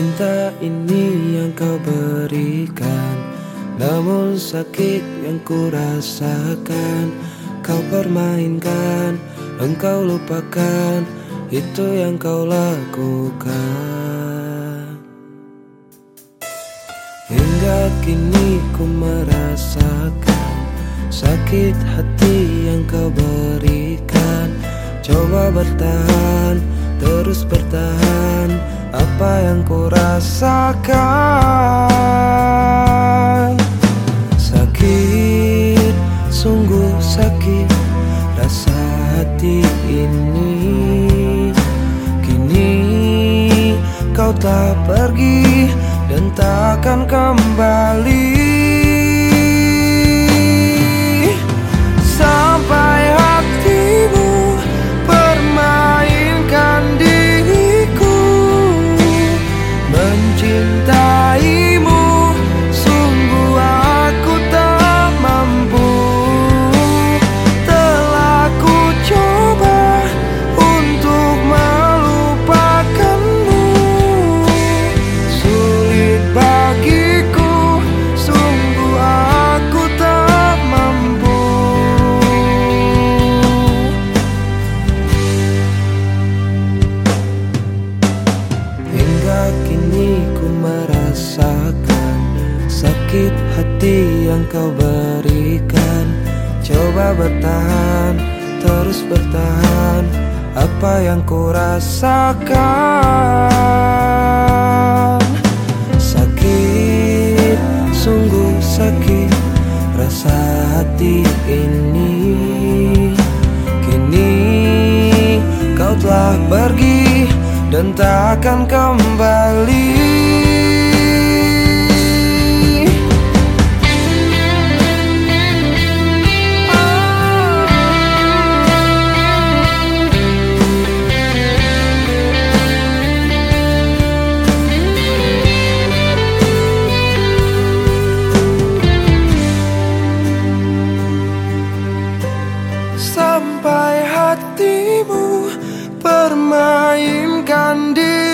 Cinta ini yang kau berikan Namun sakit yang ku rasakan Kau permainkan, engkau lupakan Itu yang kau lakukan. Hingga kini ku merasakan Sakit hati yang kau berikan. Coba bertahan, terus bertahan apa yang ku rasakan? Sakit, sungguh sakit rasa hati ini. Kini kau tak pergi dan takkan kembali merasakan Sakit hati yang kau berikan. Coba bertahan, terus bertahan Apa yang ku rasakan. Sakit, sungguh sakit Rasa hati ini. Kini kau telah pergi dan takkan kembali sampai hatimu permainkan diri.